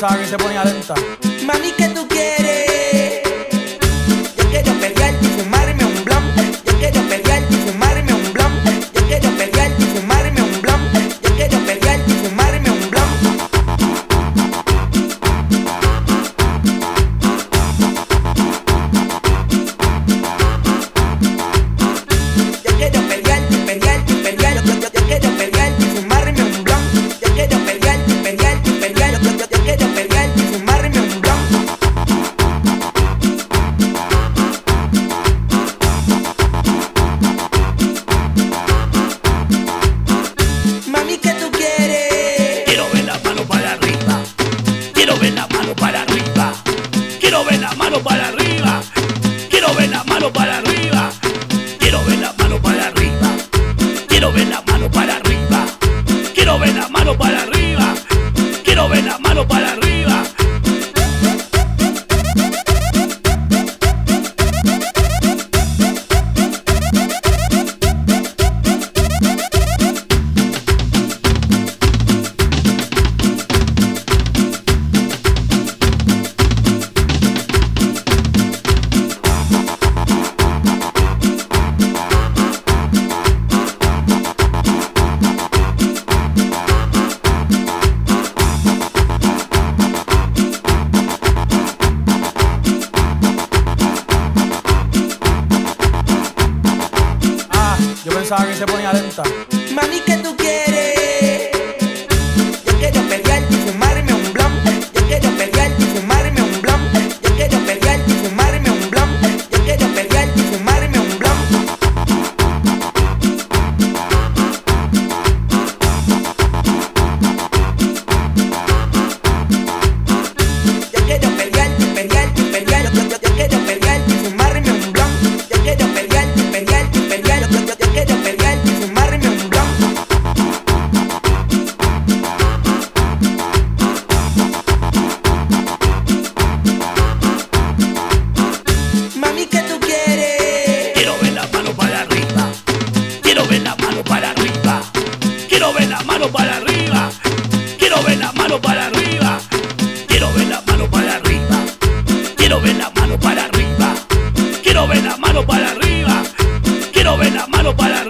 esa que se ponía lenta. Quiero ver la mano para arriba. Quiero ver la mano para arriba. pensaba que se ponía lenta. Mami, ¿qué tú quieres? mano para arriba. Quiero ver la mano para arriba. Quiero ver la mano para arriba. Quiero ver la mano para arriba. Quiero ver la mano para arriba.